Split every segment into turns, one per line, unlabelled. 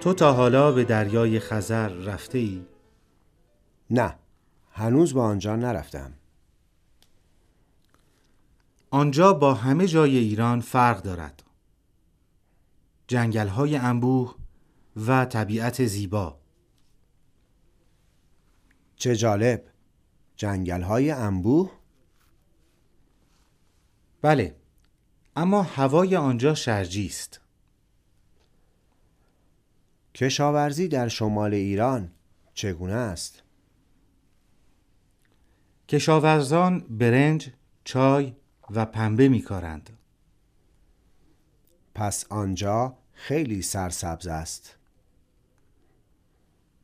تو تا حالا به دریای خزر رفته ای؟
نه هنوز به آنجا نرفتم.
آنجا با همه جای ایران فرق دارد. جنگل های انبوه و طبیعت زیبا.
چه جالب. جنگل های انبوه؟
بله اما هوای آنجا شرجی است.
کشاورزی در شمال ایران چگونه است؟
کشاورزان برنج، چای و پنبه میکارند.
پس آنجا خیلی سرسبز است.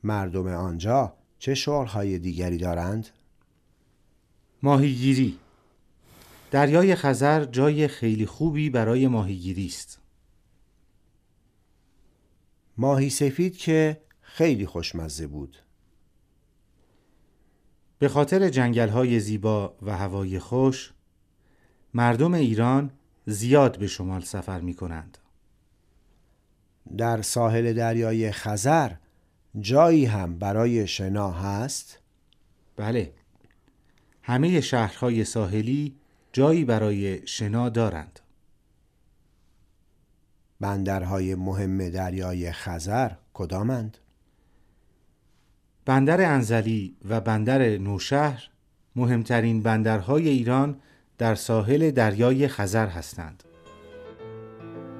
مردم آنجا چه شغلهای دیگری دارند؟
ماهیگیری دریای خزر جای خیلی خوبی برای ماهیگیری است.
ماهی سفید که خیلی خوشمزه بود.
به خاطر جنگل های زیبا و هوای خوش مردم ایران زیاد به شمال سفر می کنند.
در ساحل دریای خزر جایی هم برای شنا هست؟
بله همه شهرهای ساحلی جایی برای شنا دارند
بندرهای مهم دریای خزر کدامند؟
بندر انزلی و بندر نوشهر مهمترین بندرهای ایران در ساحل دریای خزر هستند